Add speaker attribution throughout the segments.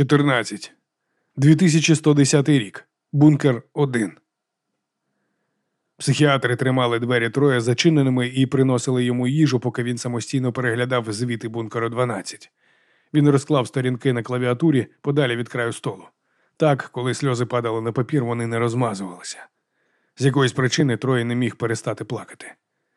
Speaker 1: 14. 2110 рік. Бункер 1. Психіатри тримали двері троє зачиненими і приносили йому їжу, поки він самостійно переглядав звіти бункеру 12. Він розклав сторінки на клавіатурі подалі від краю столу. Так, коли сльози падали на папір, вони не розмазувалися. З якоїсь причини троє не міг перестати плакати.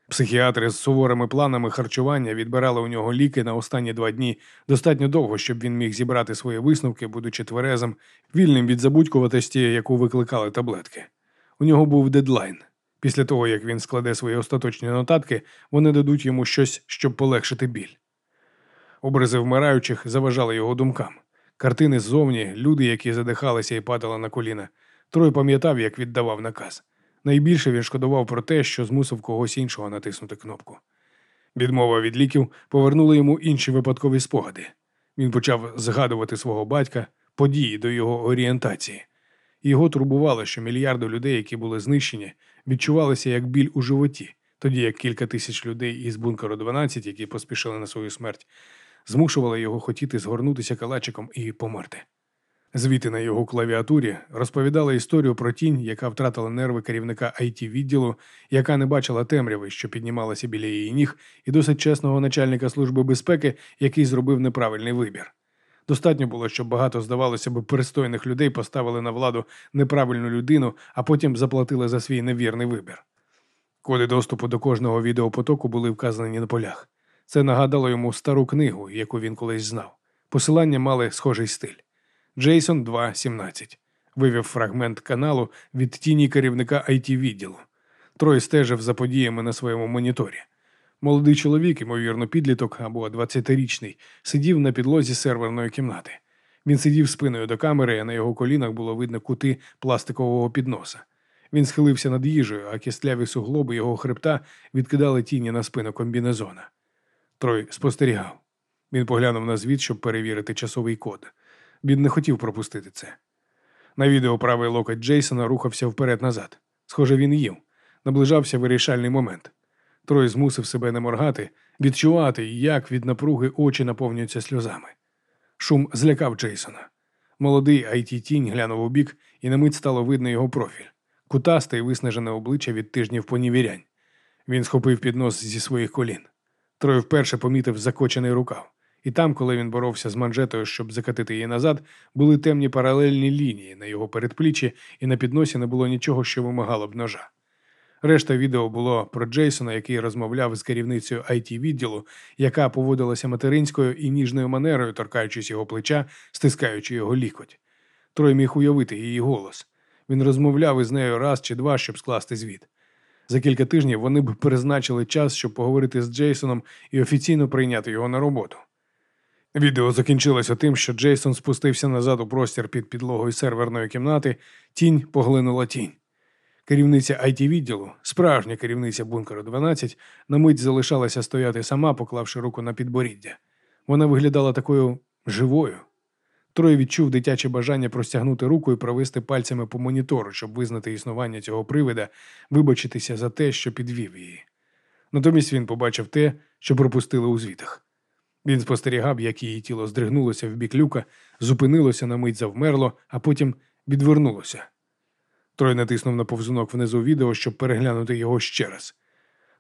Speaker 1: Психіатри з суворими планами харчування відбирали у нього ліки на останні два дні достатньо довго, щоб він міг зібрати свої висновки, будучи тверезим, вільним від забудькуватості, яку викликали таблетки. У нього був дедлайн. Після того, як він складе свої остаточні нотатки, вони дадуть йому щось, щоб полегшити біль. Образи вмираючих заважали його думкам. Картини ззовні, люди, які задихалися і падали на коліна. Трой пам'ятав, як віддавав наказ. Найбільше він шкодував про те, що змусив когось іншого натиснути кнопку. Відмова від ліків повернула йому інші випадкові спогади. Він почав згадувати свого батька, події до його орієнтації. Його турбувало, що мільярди людей, які були знищені, відчувалися як біль у животі, тоді як кілька тисяч людей із бункеру 12, які поспішили на свою смерть, змушували його хотіти згорнутися калачиком і померти. Звіти на його клавіатурі розповідали історію про тінь, яка втратила нерви керівника it відділу, яка не бачила темряви, що піднімалася біля її ніг, і досить чесного начальника служби безпеки, який зробив неправильний вибір. Достатньо було, щоб багато, здавалося б, пристойних людей поставили на владу неправильну людину, а потім заплатили за свій невірний вибір. Коди доступу до кожного відеопотоку були вказані на полях. Це нагадало йому стару книгу, яку він колись знав. Посилання мали схожий стиль. Джейсон 2.17. Вивів фрагмент каналу від тіні керівника it відділу. Трой стежив за подіями на своєму моніторі. Молодий чоловік, ймовірно, підліток або 20-річний, сидів на підлозі серверної кімнати. Він сидів спиною до камери, а на його колінах було видно кути пластикового підноса. Він схилився над їжею, а кістляві суглоби його хребта відкидали тіні на спину комбінезона. Трой спостерігав. Він поглянув на звіт, щоб перевірити часовий код. Він не хотів пропустити це. На відео правий локоть Джейсона рухався вперед-назад. Схоже, він їв. Наближався вирішальний момент. Трой змусив себе не моргати, відчувати, як від напруги очі наповнюються сльозами. Шум злякав Джейсона. Молодий it тінь глянув у бік, і на мить стало видно його профіль, кутасте і виснажене обличчя від тижнів понівірянь. Він схопив піднос зі своїх колін. Трой вперше помітив закочений рукав. І там, коли він боровся з манжетою, щоб закатити її назад, були темні паралельні лінії на його передпліччі, і на підносі не було нічого, що вимагало б ножа. Решта відео було про Джейсона, який розмовляв з керівницею it відділу, яка поводилася материнською і ніжною манерою, торкаючись його плеча, стискаючи його лікоть. Трой міг уявити її голос. Він розмовляв із нею раз чи два, щоб скласти звіт. За кілька тижнів вони б призначили час, щоб поговорити з Джейсоном і офіційно прийняти його на роботу. Відео закінчилося тим, що Джейсон спустився назад у простір під підлогою серверної кімнати, тінь поглинула тінь. Керівниця it відділу, справжня керівниця бункеру 12, на мить залишалася стояти сама, поклавши руку на підборіддя. Вона виглядала такою живою. Трой відчув дитяче бажання простягнути руку і провести пальцями по монітору, щоб визнати існування цього привида, вибачитися за те, що підвів її. Натомість він побачив те, що пропустили у звітах. Він спостерігав, як її тіло здригнулося в бік люка, зупинилося на мить завмерло, а потім відвернулося. Трой натиснув на повзунок внизу відео, щоб переглянути його ще раз.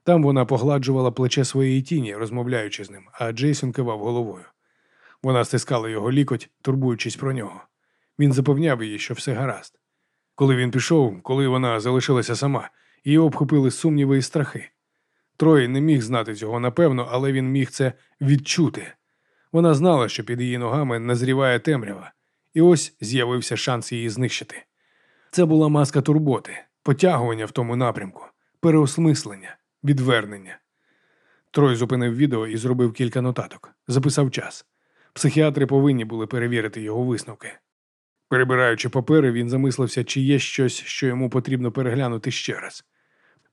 Speaker 1: Там вона погладжувала плече своєї тіні, розмовляючи з ним, а Джейсон кивав головою. Вона стискала його лікоть, турбуючись про нього. Він запевняв її, що все гаразд. Коли він пішов, коли вона залишилася сама, її обхопили сумніви і страхи. Трой не міг знати цього напевно, але він міг це відчути. Вона знала, що під її ногами назріває темрява, і ось з'явився шанс її знищити. Це була маска турботи, потягування в тому напрямку, переосмислення, відвернення. Трой зупинив відео і зробив кілька нотаток, записав час. Психіатри повинні були перевірити його висновки. Перебираючи папери, він замислився, чи є щось, що йому потрібно переглянути ще раз.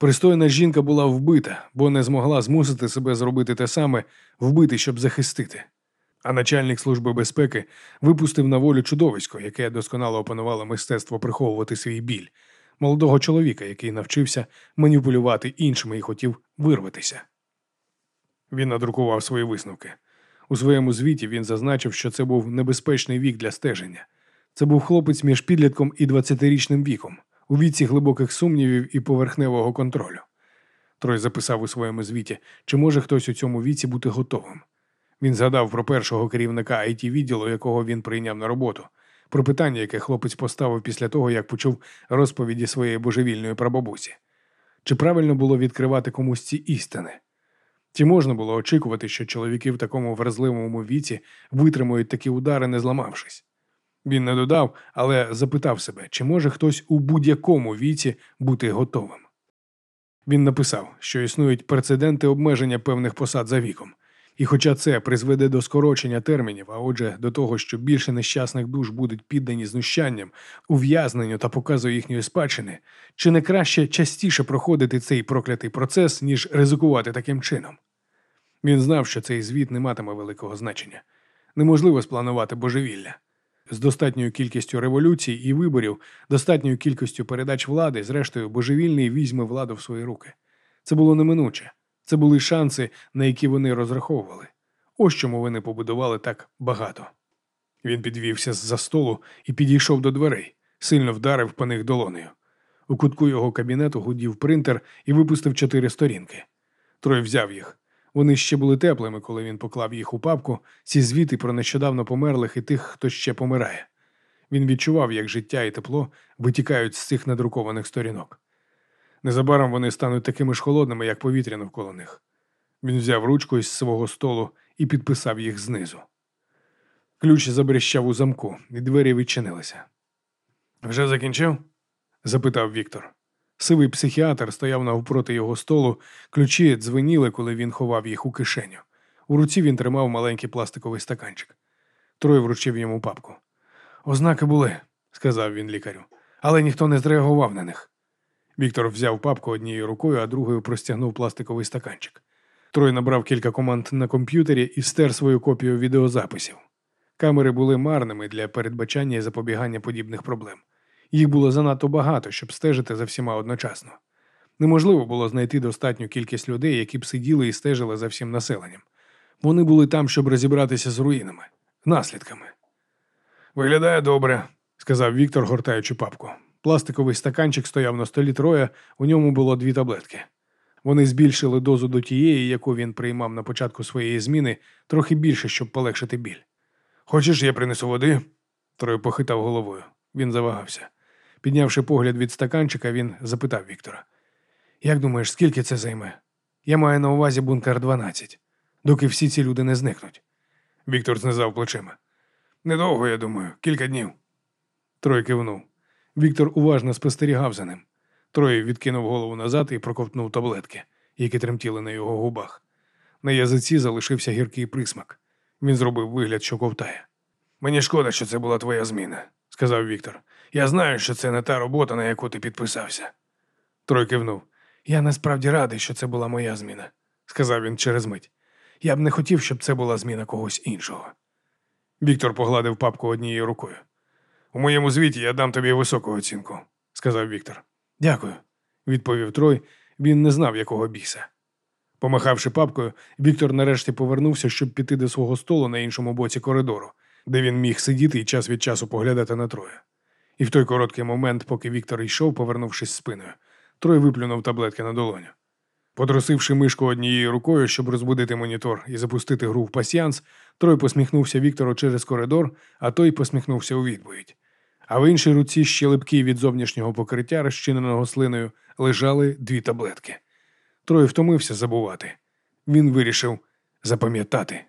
Speaker 1: Пристойна жінка була вбита, бо не змогла змусити себе зробити те саме, вбити, щоб захистити. А начальник служби безпеки випустив на волю чудовисько, яке досконало опанувало мистецтво приховувати свій біль, молодого чоловіка, який навчився маніпулювати іншими і хотів вирватися. Він надрукував свої висновки. У своєму звіті він зазначив, що це був небезпечний вік для стеження. Це був хлопець між підлітком і 20-річним віком, у віці глибоких сумнівів і поверхневого контролю. Трой записав у своєму звіті, чи може хтось у цьому віці бути готовим. Він згадав про першого керівника it відділу, якого він прийняв на роботу, про питання, яке хлопець поставив після того, як почув розповіді своєї божевільної прабабусі. Чи правильно було відкривати комусь ці істини? Чи можна було очікувати, що чоловіки в такому вразливому віці витримують такі удари, не зламавшись? Він не додав, але запитав себе, чи може хтось у будь-якому віці бути готовим. Він написав, що існують прецеденти обмеження певних посад за віком, і хоча це призведе до скорочення термінів, а отже, до того, що більше нещасних душ будуть піддані знущанням, ув'язненню та показу їхньої спадщини, чи не краще частіше проходити цей проклятий процес, ніж ризикувати таким чином? Він знав, що цей звіт не матиме великого значення. Неможливо спланувати божевілля. З достатньою кількістю революцій і виборів, достатньою кількістю передач влади, зрештою, божевільний візьме владу в свої руки. Це було неминуче. Це були шанси, на які вони розраховували. Ось чому вони побудували так багато. Він підвівся з-за столу і підійшов до дверей, сильно вдарив по них долонею. У кутку його кабінету гудів принтер і випустив чотири сторінки. Трой взяв їх. Вони ще були теплими, коли він поклав їх у папку, ці звіти про нещодавно померлих і тих, хто ще помирає. Він відчував, як життя і тепло витікають з цих надрукованих сторінок. Незабаром вони стануть такими ж холодними, як повітря навколо них. Він взяв ручку із свого столу і підписав їх знизу. Ключ забрещав у замку, і двері відчинилися. Вже закінчив? запитав Віктор. Сивий психіатр стояв навпроти його столу, ключі дзвеніли, коли він ховав їх у кишеню. У руці він тримав маленький пластиковий стаканчик. Трой вручив йому папку. Ознаки були, сказав він лікарю, але ніхто не зреагував на них. Віктор взяв папку однією рукою, а другою простягнув пластиковий стаканчик. Трой набрав кілька команд на комп'ютері і стер свою копію відеозаписів. Камери були марними для передбачання і запобігання подібних проблем. Їх було занадто багато, щоб стежити за всіма одночасно. Неможливо було знайти достатню кількість людей, які б сиділи і стежили за всім населенням. Вони були там, щоб розібратися з руїнами, наслідками. Виглядає добре, сказав Віктор, гортаючи папку. Пластиковий стаканчик стояв на столі троє, у ньому було дві таблетки. Вони збільшили дозу до тієї, яку він приймав на початку своєї зміни, трохи більше, щоб полегшити біль. Хочеш, я принесу води? Трой похитав головою. Він завагався. Піднявши погляд від стаканчика, він запитав Віктора: Як думаєш, скільки це займе? Я маю на увазі бункер 12, доки всі ці люди не зникнуть. Віктор знизав плечима. Недовго, я думаю, кілька днів. Трой кивнув. Віктор уважно спостерігав за ним. Трой відкинув голову назад і проковтнув таблетки, які тремтіли на його губах. На язиці залишився гіркий присмак. Він зробив вигляд, що ковтає. Мені шкода, що це була твоя зміна, сказав Віктор. Я знаю, що це не та робота, на яку ти підписався. Трой кивнув. Я насправді радий, що це була моя зміна, сказав він через мить. Я б не хотів, щоб це була зміна когось іншого. Віктор погладив папку однією рукою. У моєму звіті я дам тобі високу оцінку, сказав Віктор. Дякую, відповів Трой. Він не знав, якого біса. Помахавши папкою, Віктор нарешті повернувся, щоб піти до свого столу на іншому боці коридору, де він міг сидіти і час від часу поглядати на Троя. І в той короткий момент, поки Віктор йшов, повернувшись спиною, Трой виплюнув таблетки на долоню. Потрусивши мишку однією рукою, щоб розбудити монітор і запустити гру в пасіанс, Трой посміхнувся Віктору через коридор, а той посміхнувся у відповідь. А в іншій руці щелепки від зовнішнього покриття, розчиненого слиною, лежали дві таблетки. Трой втомився забувати. Він вирішив запам'ятати.